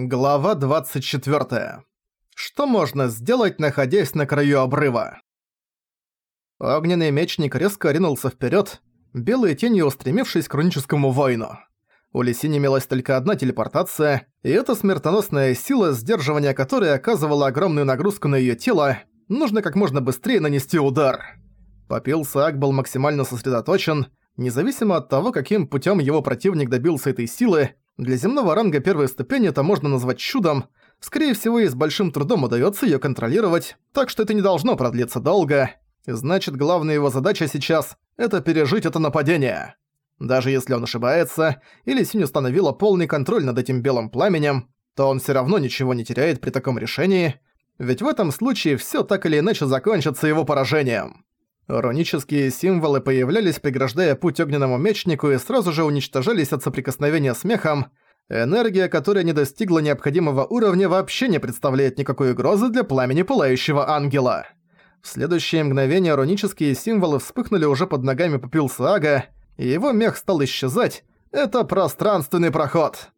Глава 24. Что можно сделать, находясь на краю обрыва? Огненный мечник резко ринулся вперед, белой тенью устремившись к руническому воину. У Лисини имелась только одна телепортация, и эта смертоносная сила, сдерживания которой оказывала огромную нагрузку на ее тело, нужно как можно быстрее нанести удар. Попил Саак был максимально сосредоточен, независимо от того, каким путем его противник добился этой силы, для земного ранга первой ступени это можно назвать чудом. Скорее всего, и с большим трудом удается её контролировать, так что это не должно продлиться долго. Значит, главная его задача сейчас – это пережить это нападение. Даже если он ошибается, или Синь установила полный контроль над этим белым пламенем, то он всё равно ничего не теряет при таком решении, ведь в этом случае всё так или иначе закончится его поражением. Рунические символы появлялись, преграждая путь огненному мечнику и сразу же уничтожались от соприкосновения с мехом. Энергия, которая не достигла необходимого уровня, вообще не представляет никакой угрозы для пламени пылающего ангела. В следующее мгновение рунические символы вспыхнули уже под ногами Пупилса Ага, и его мех стал исчезать. Это пространственный проход.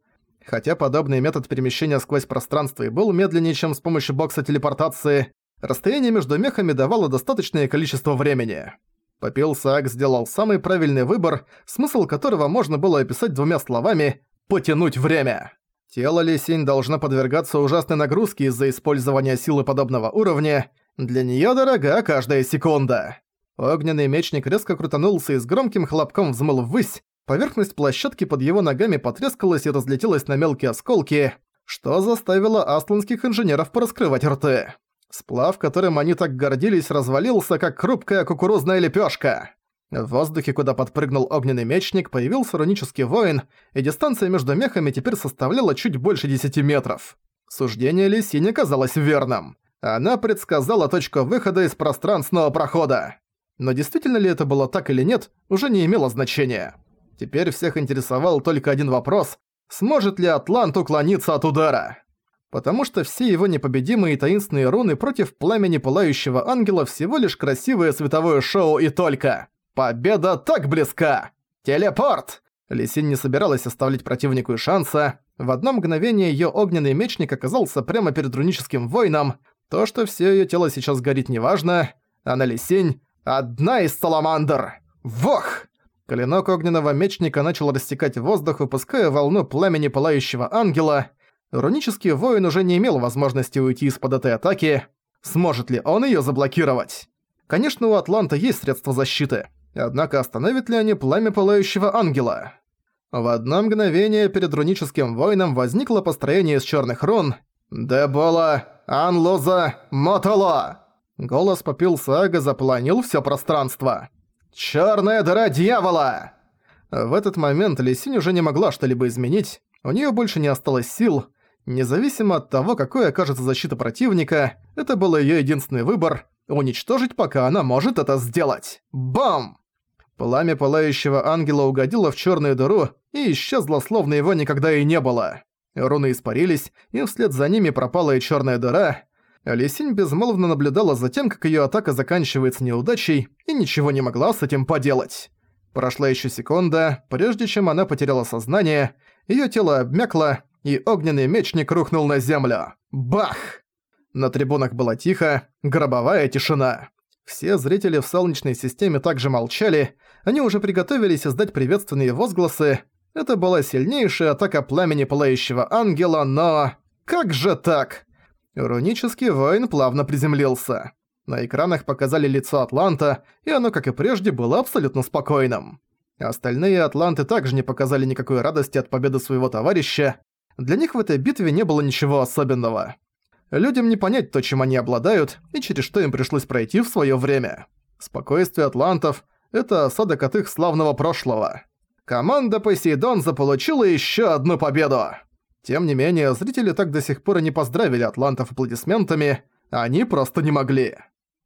Хотя подобный метод перемещения сквозь пространство и был медленнее, чем с помощью бокса телепортации, Расстояние между мехами давало достаточное количество времени. Попил Саак сделал самый правильный выбор, смысл которого можно было описать двумя словами «потянуть время». Тело Лисинь должно подвергаться ужасной нагрузке из-за использования силы подобного уровня. Для неё дорога каждая секунда. Огненный мечник резко крутанулся и с громким хлопком взмыл ввысь. Поверхность площадки под его ногами потрескалась и разлетелась на мелкие осколки, что заставило асланских инженеров пораскрывать рты. Сплав, которым они так гордились, развалился, как хрупкая кукурузная лепёшка. В воздухе, куда подпрыгнул огненный мечник, появился рунический воин, и дистанция между мехами теперь составляла чуть больше 10 метров. Суждение Лисини казалось верным. Она предсказала точку выхода из пространственного прохода. Но действительно ли это было так или нет, уже не имело значения. Теперь всех интересовал только один вопрос – сможет ли Атлант уклониться от удара? Потому что все его непобедимые таинственные руны против пламени пылающего ангела всего лишь красивое световое шоу и только. Победа так близка! Телепорт! Лисин не собиралась оставлять противнику и шанса. В одно мгновение её огненный мечник оказался прямо перед руническим воином. То, что всё её тело сейчас горит, неважно. Она Лисинь — одна из саламандр. Вох! Клинок огненного мечника начал растекать воздух, выпуская волну пламени пылающего ангела — Рунический воин уже не имел возможности уйти из-под этой атаки. Сможет ли он её заблокировать? Конечно, у Атланта есть средства защиты. Однако остановит ли они пламя пылающего ангела? В одно мгновение перед руническим воином возникло построение из чёрных рун «Дебола! Анлоза! Мотоло!» Голос попил Сага запланил всё пространство. «Чёрная дыра дьявола!» В этот момент Лисинь уже не могла что-либо изменить, у неё больше не осталось сил, Независимо от того, какой окажется защита противника, это был её единственный выбор – уничтожить, пока она может это сделать. Бам! Пламя пылающего ангела угодило в чёрную дыру и исчезло, словно его никогда и не было. Руны испарились, и вслед за ними пропала и чёрная дыра. Лисинь безмолвно наблюдала за тем, как её атака заканчивается неудачей, и ничего не могла с этим поделать. Прошла ещё секунда, прежде чем она потеряла сознание, её тело обмякло, и огненный мечник рухнул на землю. Бах! На трибунах было тихо, гробовая тишина. Все зрители в Солнечной системе также молчали, они уже приготовились издать приветственные возгласы. Это была сильнейшая атака пламени Пылающего Ангела, но... Как же так? Рунический воин плавно приземлился. На экранах показали лицо Атланта, и оно, как и прежде, было абсолютно спокойным. Остальные атланты также не показали никакой радости от победы своего товарища. Для них в этой битве не было ничего особенного. Людям не понять то, чем они обладают, и через что им пришлось пройти в своё время. Спокойствие атлантов – это осадок от их славного прошлого. Команда Посейдон заполучила ещё одну победу. Тем не менее, зрители так до сих пор и не поздравили атлантов аплодисментами, они просто не могли.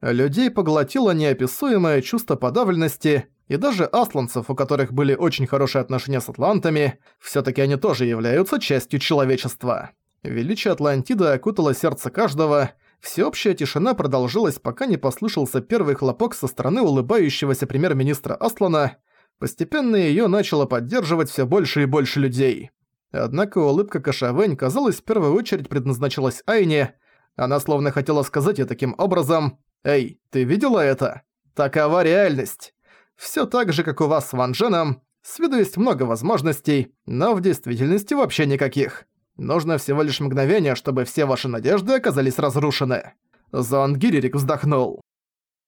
Людей поглотило неописуемое чувство подавленности, и даже асланцев, у которых были очень хорошие отношения с атлантами, всё-таки они тоже являются частью человечества. Величие Атлантиды окутало сердце каждого, всеобщая тишина продолжилась, пока не послышался первый хлопок со стороны улыбающегося премьер-министра Аслана, постепенно её начало поддерживать всё больше и больше людей. Однако улыбка Кашавэнь, казалось, в первую очередь предназначалась Айне. Она словно хотела сказать ей таким образом «Эй, ты видела это? Такова реальность. Всё так же, как у вас с Ван Дженом. С виду есть много возможностей, но в действительности вообще никаких. Нужно всего лишь мгновение, чтобы все ваши надежды оказались разрушены». Зон Гиририк вздохнул.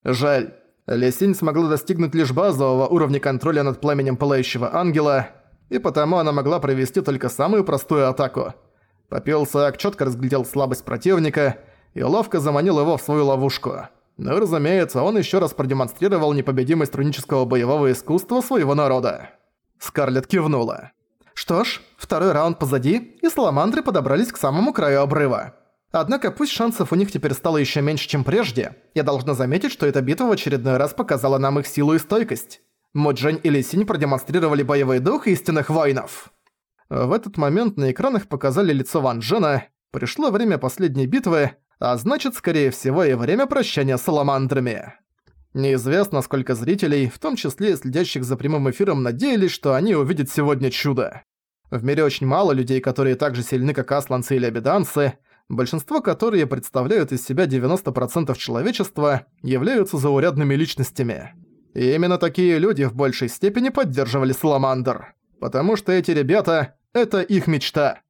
«Жаль. Лесинь смогла достигнуть лишь базового уровня контроля над пламенем Пылающего Ангела, и потому она могла провести только самую простую атаку. Попил Саак чётко разглядел слабость противника и ловко заманил его в свою ловушку. Ну разумеется, он ещё раз продемонстрировал непобедимость рунического боевого искусства своего народа. Скарлетт кивнула. Что ж, второй раунд позади, и саламандры подобрались к самому краю обрыва. Однако пусть шансов у них теперь стало ещё меньше, чем прежде, я должна заметить, что эта битва в очередной раз показала нам их силу и стойкость. Моджень и Лисинь продемонстрировали боевой дух истинных воинов. В этот момент на экранах показали лицо Ван Джена. Пришло время последней битвы, а значит, скорее всего, и время прощания с саламандрами. Неизвестно, сколько зрителей, в том числе и следящих за прямым эфиром, надеялись, что они увидят сегодня чудо. В мире очень мало людей, которые так же сильны, как асланцы или абиданцы, большинство которые представляют из себя 90% человечества, являются заурядными личностями. И именно такие люди в большей степени поддерживали Саламандр. Потому что эти ребята — это их мечта.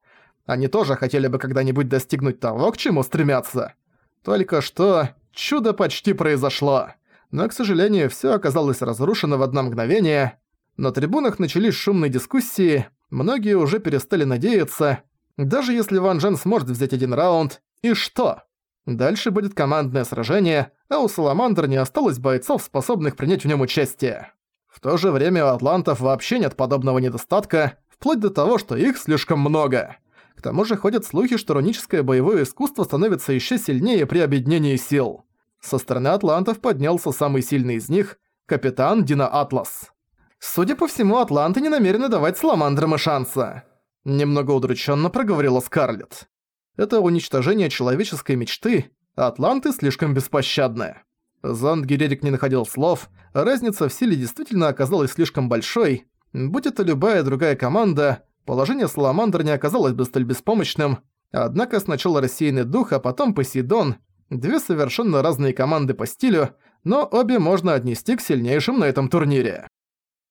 Они тоже хотели бы когда-нибудь достигнуть того, к чему стремятся. Только что чудо почти произошло. Но, к сожалению, всё оказалось разрушено в одно мгновение. На трибунах начались шумные дискуссии, многие уже перестали надеяться. Даже если Ван Джен сможет взять один раунд, и что? Дальше будет командное сражение, а у Саламандр не осталось бойцов, способных принять в нем участие. В то же время у атлантов вообще нет подобного недостатка, вплоть до того, что их слишком много. К тому же ходят слухи, что руническое боевое искусство становится еще сильнее при объединении сил. Со стороны атлантов поднялся самый сильный из них – капитан Дина Атлас. Судя по всему, атланты не намерены давать Саламандрам и шанса. Немного удрученно проговорила Скарлетт это уничтожение человеческой мечты, атланты слишком беспощадны. Зонд Герерик не находил слов, разница в силе действительно оказалась слишком большой. Будь это любая другая команда, положение Саламандр не оказалось бы столь беспомощным, однако сначала рассеянный дух, а потом Посейдон – две совершенно разные команды по стилю, но обе можно отнести к сильнейшим на этом турнире.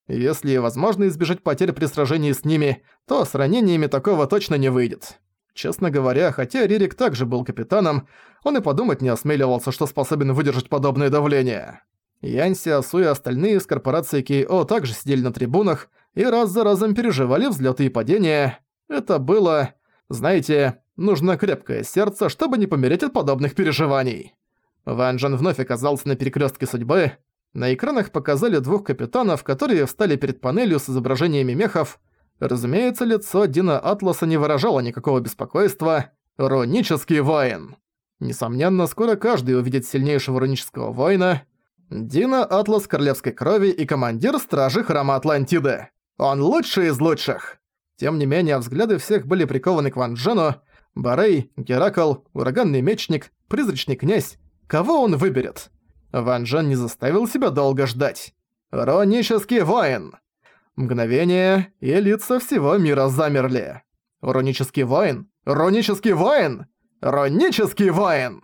Если возможно избежать потерь при сражении с ними, то с ранениями такого точно не выйдет. Честно говоря, хотя Ририк также был капитаном, он и подумать не осмеливался, что способен выдержать подобное давление. Янси, Асу и остальные из корпорации Кейо также сидели на трибунах и раз за разом переживали взлеты и падения. Это было... Знаете, нужно крепкое сердце, чтобы не помереть от подобных переживаний. Ван Джен вновь оказался на перекрестке судьбы. На экранах показали двух капитанов, которые встали перед панелью с изображениями мехов, Разумеется, лицо Дина Атласа не выражало никакого беспокойства. Рунический воин. Несомненно, скоро каждый увидит сильнейшего рунического воина. Дина Атлас королевской крови и командир стражи храма Атлантиды. Он лучший из лучших. Тем не менее, взгляды всех были прикованы к Ван Джену. Барей, Геракл, ураганный мечник, призрачный князь. Кого он выберет? Ван Джен не заставил себя долго ждать. Рунический воин. Мгновение, и лица всего мира замерли. Рунический воин? Рунический воин? Рунический воин!